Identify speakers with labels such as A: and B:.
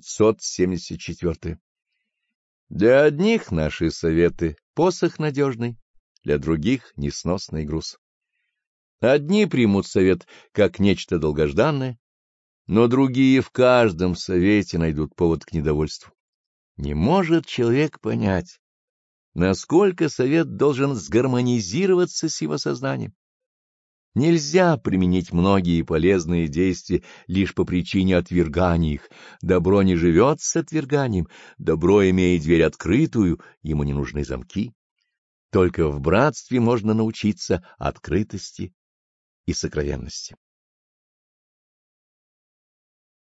A: 574. Для одних наши советы — посох надежный, для других — несносный груз. Одни примут совет как нечто долгожданное, но другие в каждом совете найдут повод к недовольству. Не может человек понять, насколько совет должен сгармонизироваться с его сознанием. Нельзя применить многие полезные действия лишь по причине отвергания их. Добро не живет с отверганием, добро имеет дверь открытую, ему не нужны замки. Только в братстве можно научиться открытости и сокровенности.